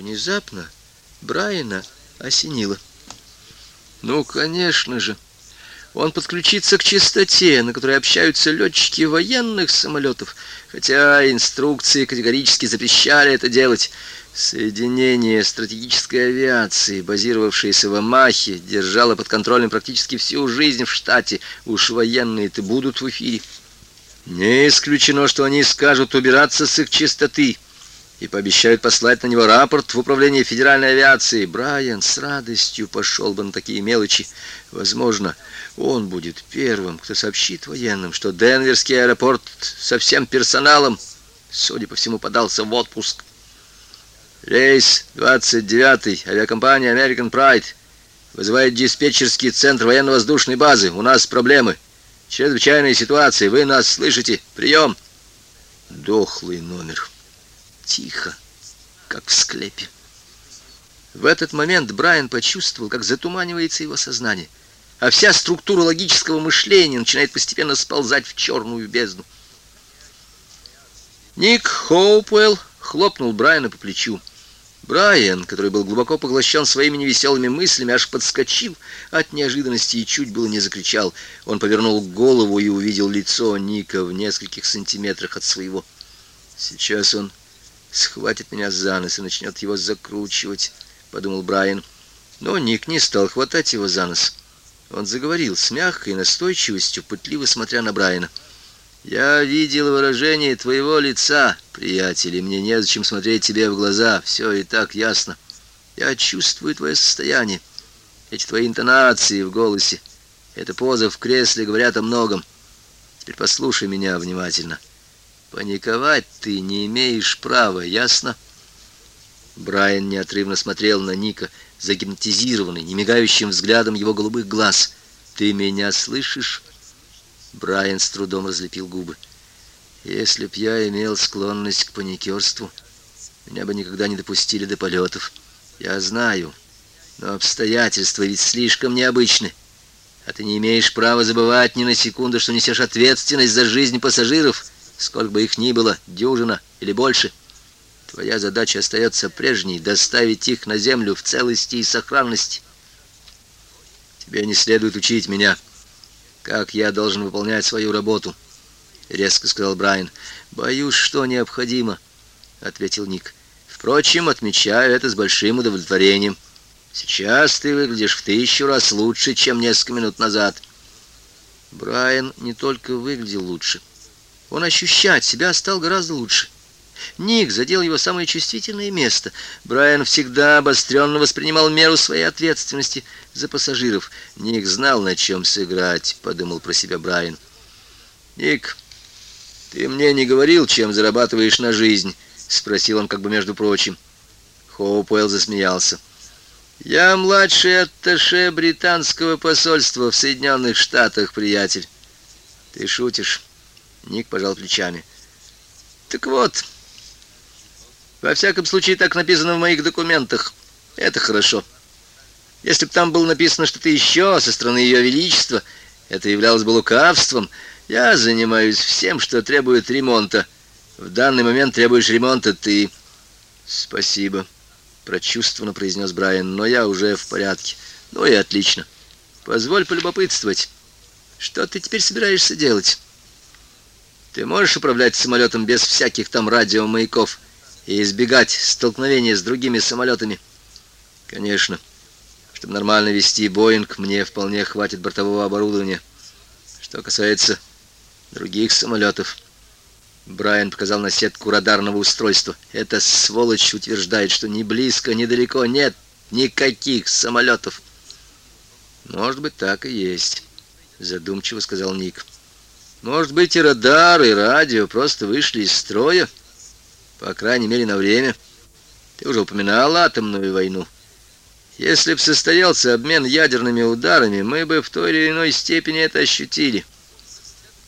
Внезапно Брайана осенило. Ну, конечно же. Он подключится к частоте, на которой общаются летчики военных самолетов, хотя инструкции категорически запрещали это делать. Соединение стратегической авиации, базировавшееся в Амахе, держало под контролем практически всю жизнь в штате. Уж военные-то будут в эфире. Не исключено, что они скажут убираться с их чистоты и пообещают послать на него рапорт в управление федеральной авиации. Брайан с радостью пошел бы на такие мелочи. Возможно, он будет первым, кто сообщит военным, что Денверский аэропорт со всем персоналом, судя по всему, подался в отпуск. Рейс 29 авиакомпания American Pride вызывает диспетчерский центр военно-воздушной базы. У нас проблемы. Чрезвычайная ситуация. Вы нас слышите? Прием. Дохлый номер. Тихо, как в склепе. В этот момент Брайан почувствовал, как затуманивается его сознание а вся структура логического мышления начинает постепенно сползать в черную бездну. Ник Хоупуэлл хлопнул Брайана по плечу. Брайан, который был глубоко поглощен своими невеселыми мыслями, аж подскочил от неожиданности и чуть было не закричал. Он повернул голову и увидел лицо Ника в нескольких сантиметрах от своего. «Сейчас он схватит меня за нос и начнет его закручивать», — подумал Брайан. Но Ник не стал хватать его за нос. Он заговорил с мягкой настойчивостью, пытливо смотря на Брайана. «Я видел выражение твоего лица, приятель, и мне незачем смотреть тебе в глаза. Все и так ясно. Я чувствую твое состояние, эти твои интонации в голосе, эта поза в кресле говорят о многом. Теперь послушай меня внимательно. Паниковать ты не имеешь права, ясно?» Брайан неотрывно смотрел на Ника, загипнотизированный, немигающим взглядом его голубых глаз. «Ты меня слышишь?» Брайан с трудом разлепил губы. «Если б я имел склонность к паникерству, меня бы никогда не допустили до полетов. Я знаю, но обстоятельства ведь слишком необычны. А ты не имеешь права забывать ни на секунду, что несешь ответственность за жизнь пассажиров, сколько бы их ни было, дюжина или больше». Твоя задача остается прежней — доставить их на землю в целости и сохранности. Тебе не следует учить меня, как я должен выполнять свою работу, — резко сказал Брайан. Боюсь, что необходимо, — ответил Ник. Впрочем, отмечаю это с большим удовлетворением. Сейчас ты выглядишь в тысячу раз лучше, чем несколько минут назад. Брайан не только выглядел лучше, он ощущать себя стал гораздо лучше. — Ник задел его самое чувствительное место. Брайан всегда обостренно воспринимал меру своей ответственности за пассажиров. Ник знал, на чем сыграть, подумал про себя Брайан. Ник, ты мне не говорил, чем зарабатываешь на жизнь? Спросил он как бы между прочим. Хоупуэлл засмеялся. Я младший атташе британского посольства в Соединенных Штатах, приятель. Ты шутишь? Ник пожал плечами. Так вот, во всяком случае, так написано в моих документах. Это хорошо. Если бы там было написано что-то еще со стороны Ее Величества, это являлось бы лукавством. Я занимаюсь всем, что требует ремонта. В данный момент требуешь ремонта ты. Спасибо, прочувствованно произнес Брайан, но я уже в порядке. Ну и отлично. Позволь полюбопытствовать. Что ты теперь собираешься делать? Ты можешь управлять самолетом без всяких там радиомаяков? и избегать столкновения с другими самолетами. Конечно, чтобы нормально вести Боинг, мне вполне хватит бортового оборудования. Что касается других самолетов, Брайан показал на сетку радарного устройства. Эта сволочь утверждает, что ни близко, ни далеко нет никаких самолетов. Может быть, так и есть, задумчиво сказал Ник. Может быть, и радар, и радио просто вышли из строя. По крайней мере, на время. Ты уже упоминал атомную войну. Если бы состоялся обмен ядерными ударами, мы бы в той или иной степени это ощутили.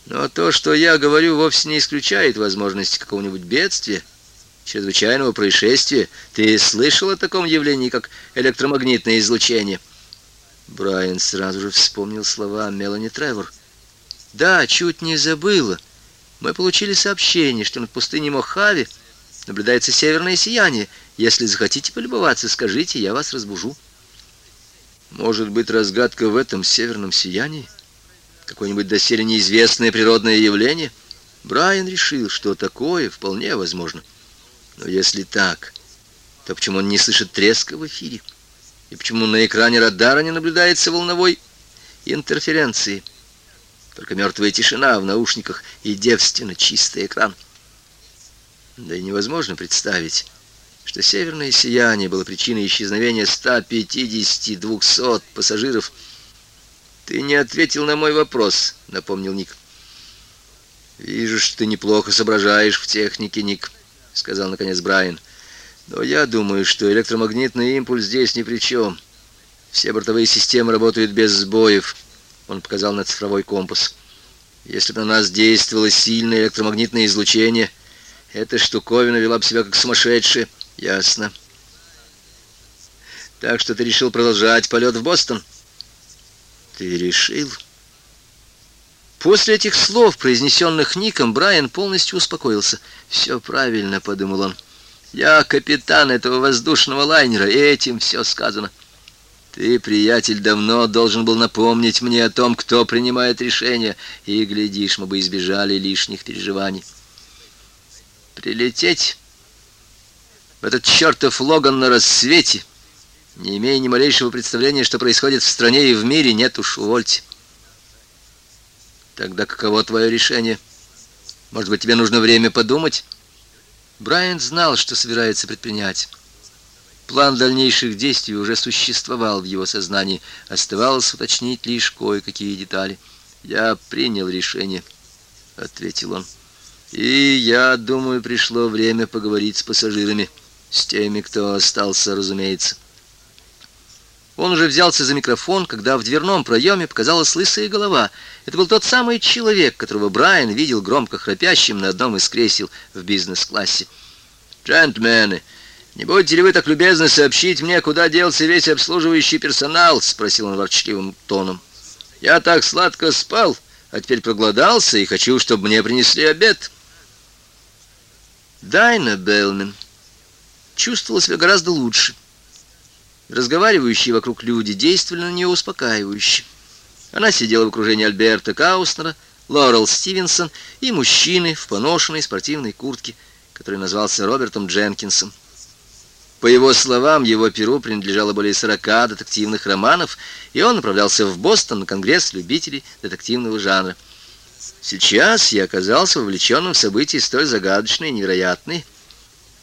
Но то, что я говорю, вовсе не исключает возможности какого-нибудь бедствия, чрезвычайного происшествия. Ты слышал о таком явлении, как электромагнитное излучение? Брайан сразу же вспомнил слова Мелани Тревор. Да, чуть не забыла. Мы получили сообщение, что над пустыней Мохаве наблюдается северное сияние, Если захотите полюбоваться, скажите, я вас разбужу. Может быть, разгадка в этом северном сиянии? Какое-нибудь доселе неизвестное природное явление? Брайан решил, что такое вполне возможно. Но если так, то почему он не слышит треска в эфире? И почему на экране радара не наблюдается волновой интерференции? Только мертвая тишина в наушниках и девственно чистый экран. Да и невозможно представить, что северное сияние было причиной исчезновения 150-200 пассажиров. «Ты не ответил на мой вопрос», — напомнил Ник. «Вижу, что ты неплохо соображаешь в технике, Ник», — сказал наконец Брайан. «Но я думаю, что электромагнитный импульс здесь ни при чем. Все бортовые системы работают без сбоев». Он показал на цифровой компас. «Если бы на нас действовало сильное электромагнитное излучение, эта штуковина вела бы себя как сумасшедшая». Ясно. Так что ты решил продолжать полет в Бостон? Ты решил? После этих слов, произнесенных Ником, Брайан полностью успокоился. «Все правильно», — подумал он. «Я капитан этого воздушного лайнера, и этим все сказано». «Ты, приятель, давно должен был напомнить мне о том, кто принимает решения, и, глядишь, мы бы избежали лишних переживаний». «Прилететь в этот чертов Логан на рассвете, не имея ни малейшего представления, что происходит в стране и в мире, нет уж, увольте. Тогда каково твое решение? Может быть, тебе нужно время подумать? Брайан знал, что собирается предпринять. План дальнейших действий уже существовал в его сознании. Оставалось уточнить лишь кое-какие детали. «Я принял решение», — ответил он. «И я думаю, пришло время поговорить с пассажирами». С теми, кто остался, разумеется. Он уже взялся за микрофон, когда в дверном проеме показалась лысая голова. Это был тот самый человек, которого Брайан видел громко храпящим на одном из кресел в бизнес-классе. «Джентльмены, не будете ли вы так любезны сообщить мне, куда делся весь обслуживающий персонал?» — спросил он ворчливым тоном. «Я так сладко спал, а теперь проголодался и хочу, чтобы мне принесли обед». Дайна Белмен чувствовала себя гораздо лучше. Разговаривающие вокруг люди действовали на нее успокаивающе. Она сидела в окружении Альберта Кауснера, Лорел Стивенсон и мужчины в поношенной спортивной куртке, который назвался Робертом Дженкинсом. По его словам, его перу принадлежало более 40 детективных романов, и он направлялся в Бостон на конгресс любителей детективного жанра. Сейчас я оказался вовлеченным в события столь загадочные и невероятные,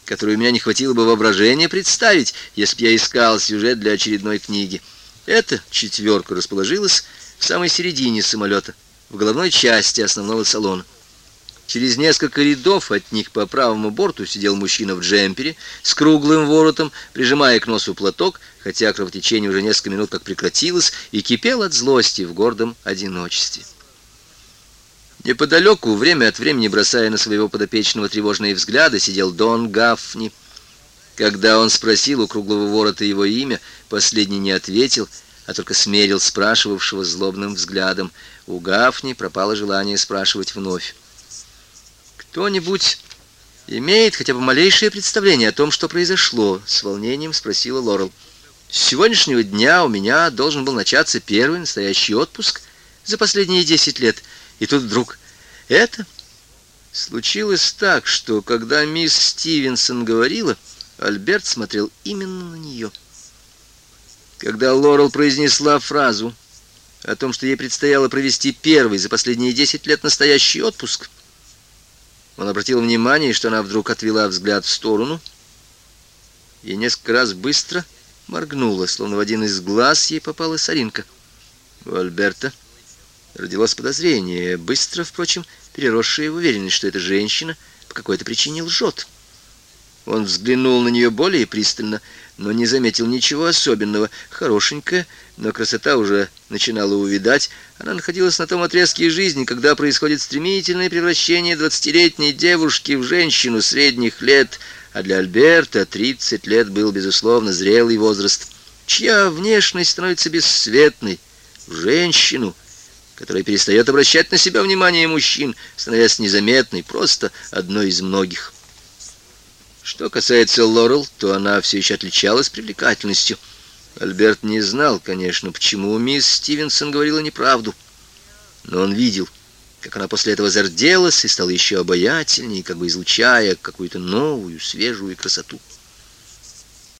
которую у меня не хватило бы воображения представить, если б я искал сюжет для очередной книги. Эта четверка расположилась в самой середине самолета, в головной части основного салона. Через несколько рядов от них по правому борту сидел мужчина в джемпере с круглым воротом, прижимая к носу платок, хотя кровотечение уже несколько минут как прекратилось, и кипел от злости в гордом одиночестве. Неподалеку, время от времени бросая на своего подопечного тревожные взгляды, сидел Дон Гафни. Когда он спросил у круглого ворота его имя, последний не ответил, а только смерил спрашивавшего злобным взглядом. У Гафни пропало желание спрашивать вновь. «Кто-нибудь имеет хотя бы малейшее представление о том, что произошло?» — с волнением спросила Лорел. «С сегодняшнего дня у меня должен был начаться первый настоящий отпуск за последние десять лет». И тут вдруг это случилось так, что когда мисс Стивенсон говорила, Альберт смотрел именно на нее. Когда Лорел произнесла фразу о том, что ей предстояло провести первый за последние десять лет настоящий отпуск, он обратил внимание, что она вдруг отвела взгляд в сторону и несколько раз быстро моргнула, словно в один из глаз ей попала соринка. У Альберта Родилось подозрение, быстро, впрочем, переросшее в уверенность, что эта женщина по какой-то причине лжет. Он взглянул на нее более пристально, но не заметил ничего особенного. Хорошенькая, но красота уже начинала увидать. Она находилась на том отрезке жизни, когда происходит стремительное превращение двадцатилетней девушки в женщину средних лет, а для Альберта 30 лет был, безусловно, зрелый возраст, чья внешность становится бесцветной, женщину — которая перестает обращать на себя внимание мужчин, становясь незаметной, просто одной из многих. Что касается Лорел, то она все еще отличалась привлекательностью. Альберт не знал, конечно, почему мисс Стивенсон говорила неправду. Но он видел, как она после этого зарделась и стала еще обаятельнее, как бы излучая какую-то новую, свежую красоту.